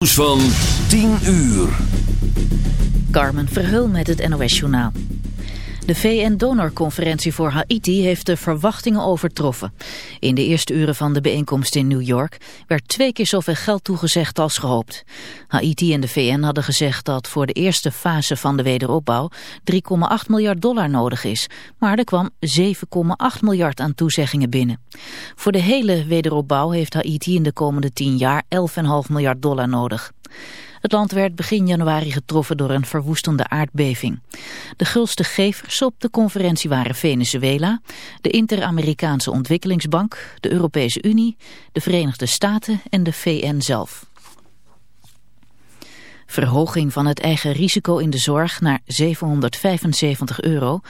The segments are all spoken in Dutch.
Nieuws van 10 uur. Carmen Verheul met het NOS Journaal. De VN-donorconferentie voor Haiti heeft de verwachtingen overtroffen. In de eerste uren van de bijeenkomst in New York werd twee keer zoveel geld toegezegd als gehoopt. Haiti en de VN hadden gezegd dat voor de eerste fase van de wederopbouw 3,8 miljard dollar nodig is. Maar er kwam 7,8 miljard aan toezeggingen binnen. Voor de hele wederopbouw heeft Haiti in de komende 10 jaar 11,5 miljard dollar nodig. Het land werd begin januari getroffen door een verwoestende aardbeving. De gulste gevers op de conferentie waren Venezuela, de Inter-Amerikaanse Ontwikkelingsbank, de Europese Unie, de Verenigde Staten en de VN zelf. Verhoging van het eigen risico in de zorg naar 775 euro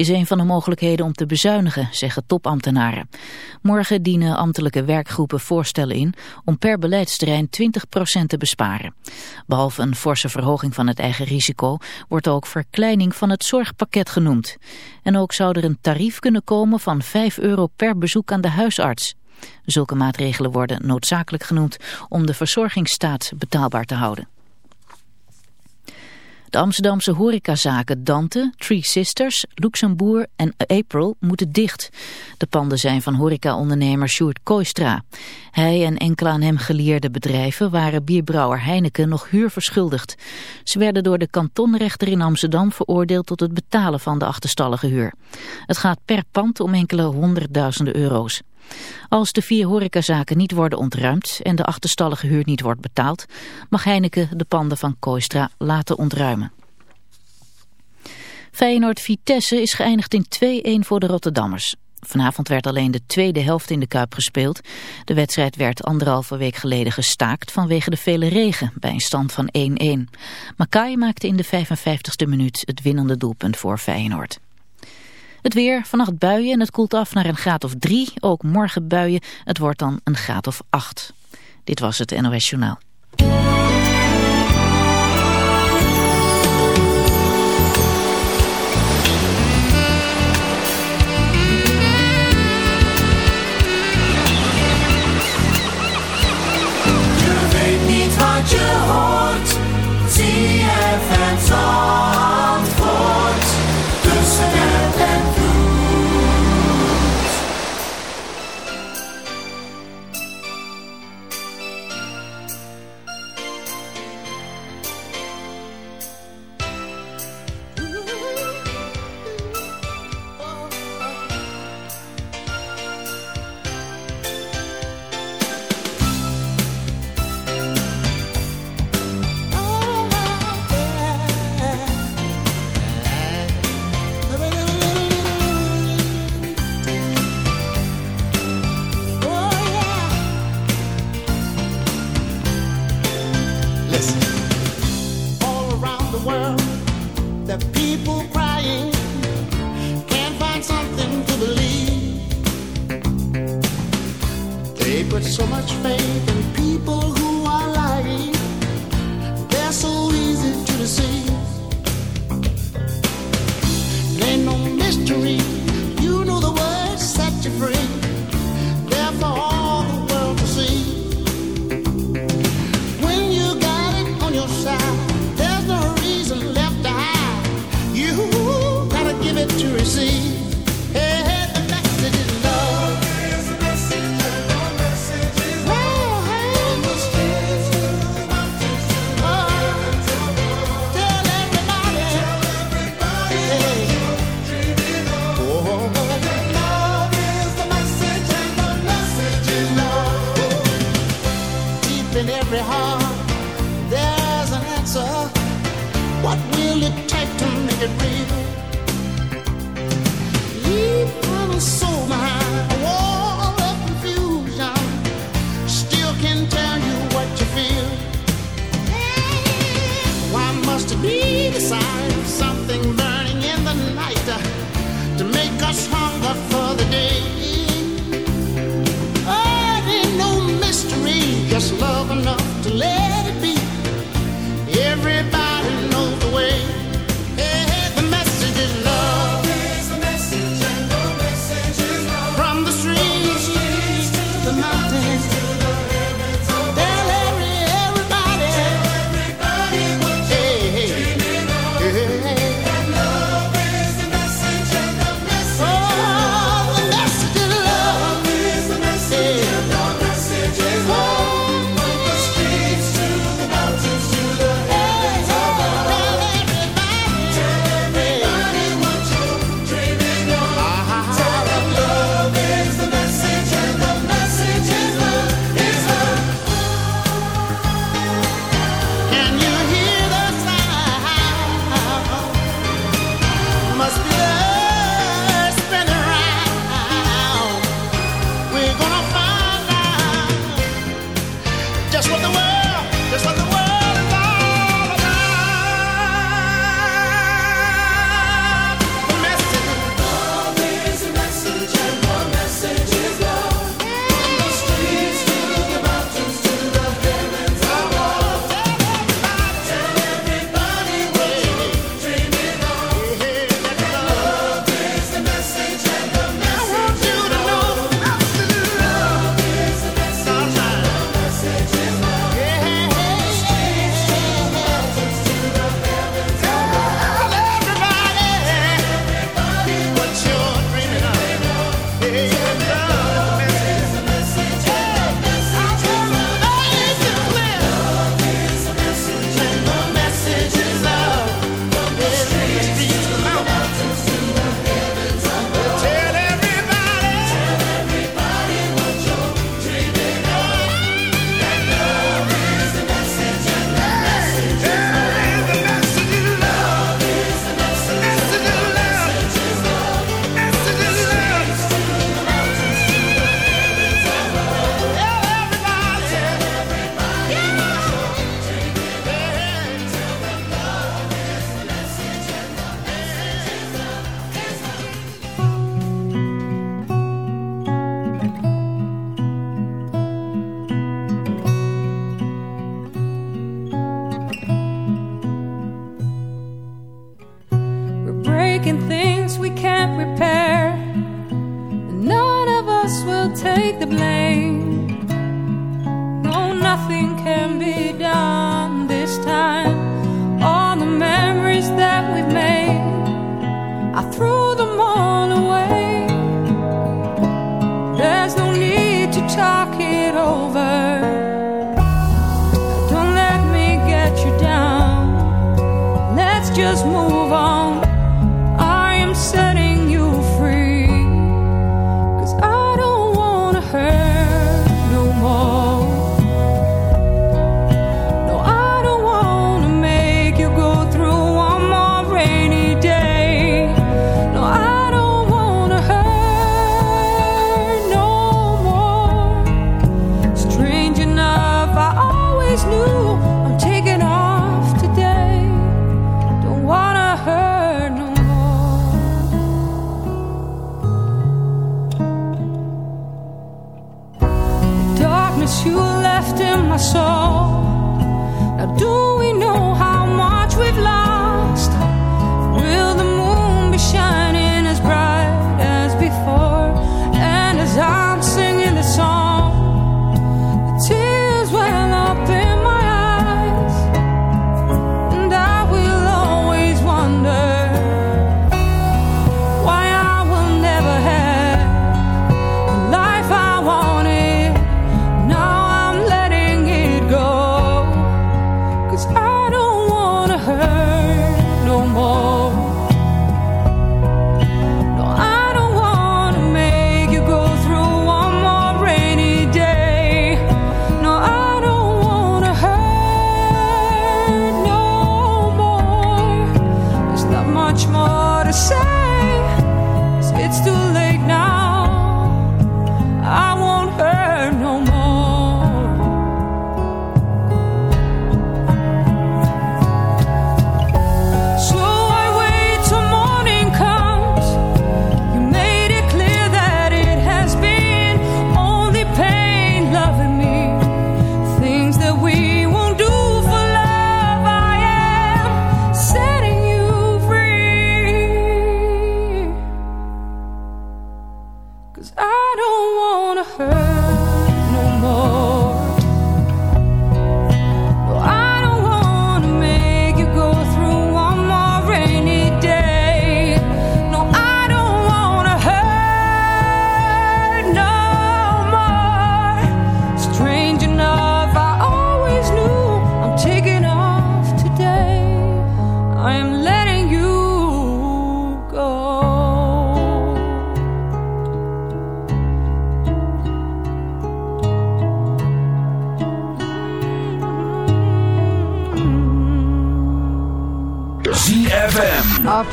is een van de mogelijkheden om te bezuinigen, zeggen topambtenaren. Morgen dienen ambtelijke werkgroepen voorstellen in om per beleidsterrein 20% te besparen. Behalve een forse verhoging van het eigen risico wordt ook verkleining van het zorgpakket genoemd. En ook zou er een tarief kunnen komen van 5 euro per bezoek aan de huisarts. Zulke maatregelen worden noodzakelijk genoemd om de verzorgingsstaat betaalbaar te houden. De Amsterdamse horecazaken Dante, Three Sisters, Luxembourg en April moeten dicht. De panden zijn van horecaondernemer Sjoerd Koistra. Hij en enkele aan hem geleerde bedrijven waren bierbrouwer Heineken nog huur verschuldigd. Ze werden door de kantonrechter in Amsterdam veroordeeld tot het betalen van de achterstallige huur. Het gaat per pand om enkele honderdduizenden euro's. Als de vier horecazaken niet worden ontruimd en de achterstallige huur niet wordt betaald, mag Heineken de panden van Koistra laten ontruimen. Feyenoord-Vitesse is geëindigd in 2-1 voor de Rotterdammers. Vanavond werd alleen de tweede helft in de Kuip gespeeld. De wedstrijd werd anderhalve week geleden gestaakt vanwege de vele regen bij een stand van 1-1. Makai maakte in de 55ste minuut het winnende doelpunt voor Feyenoord. Het weer, vannacht buien en het koelt af naar een graad of drie. Ook morgen buien, het wordt dan een graad of acht. Dit was het NOS Journaal. Je weet niet wat je. Zie het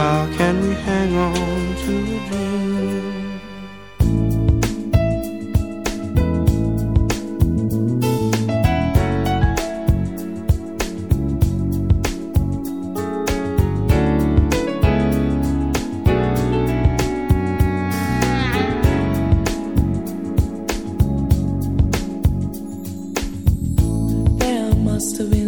How can we hang on to a dream? must have been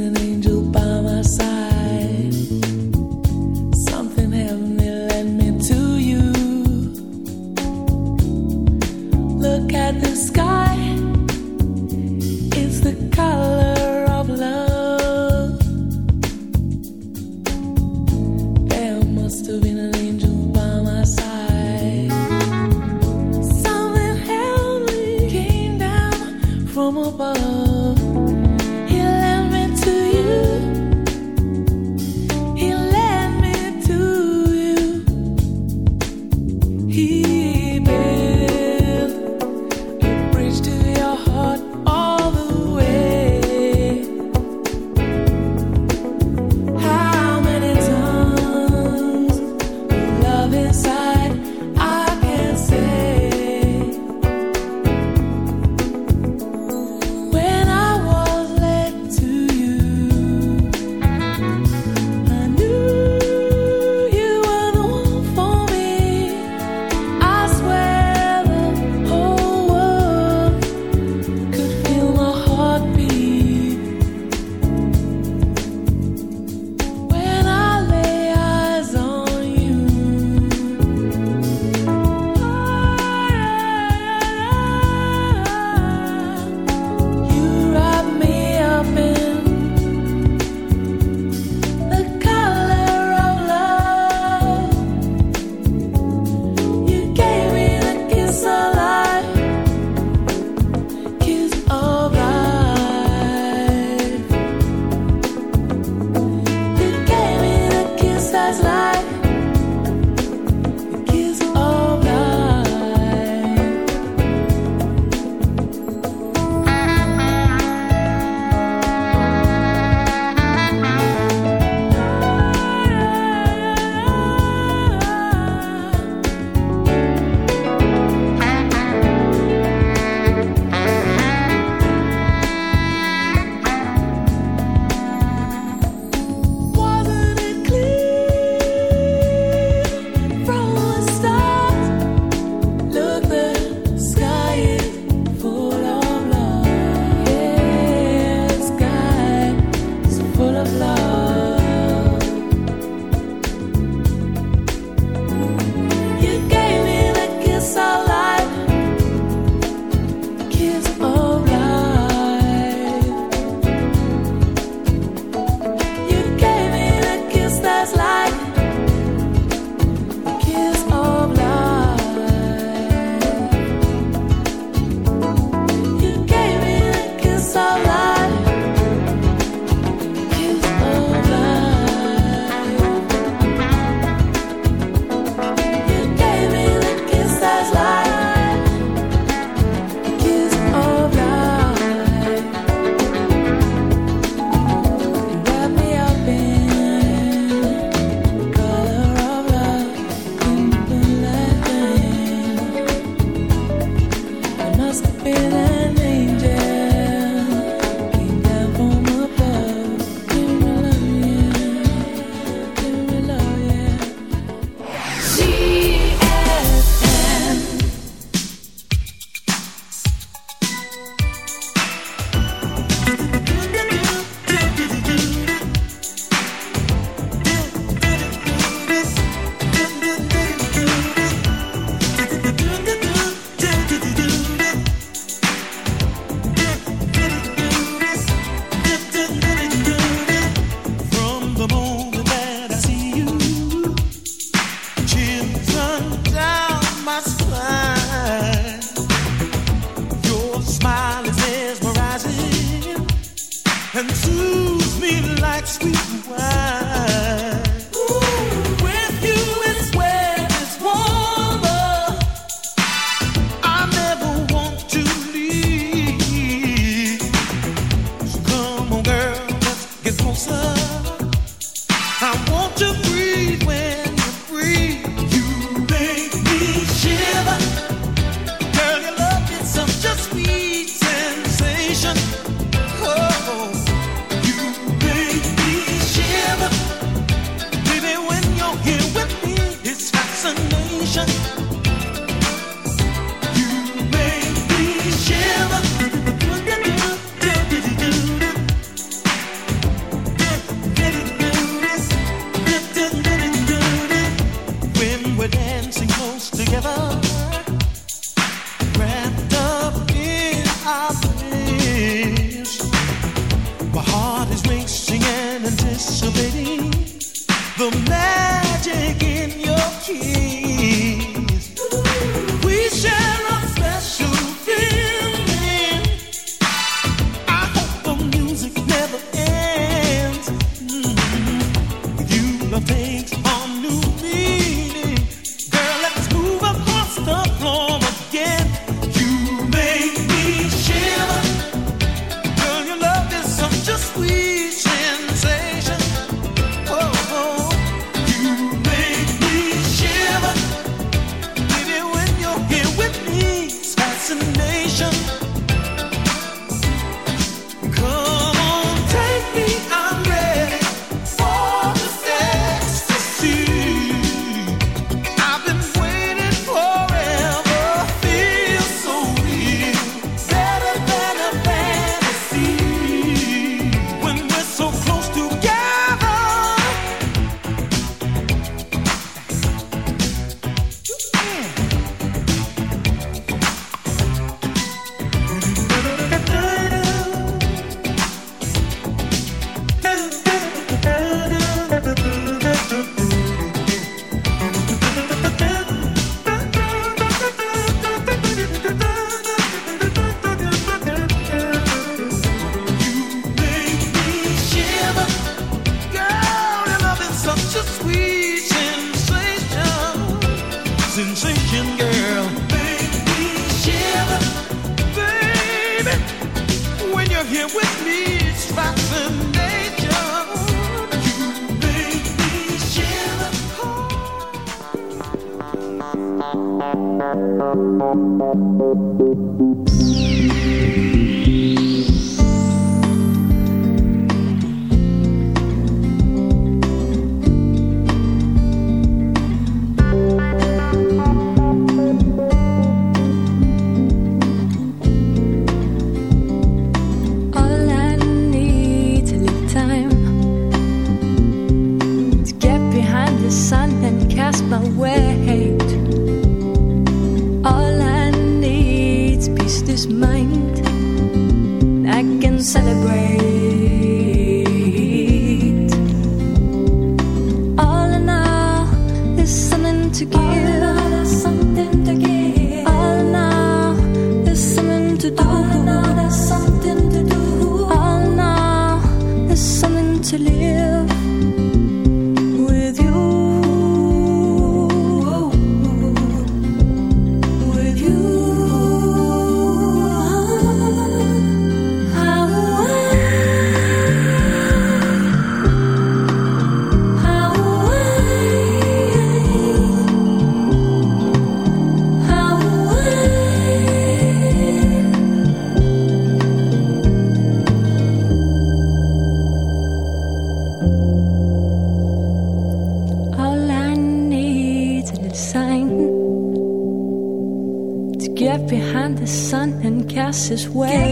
His way.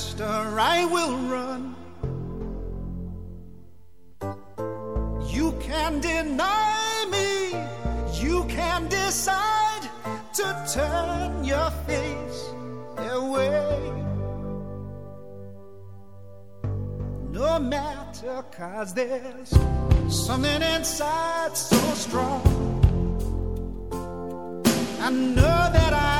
faster I will run. You can deny me, you can decide to turn your face away. No matter, cause there's something inside so strong. I know that I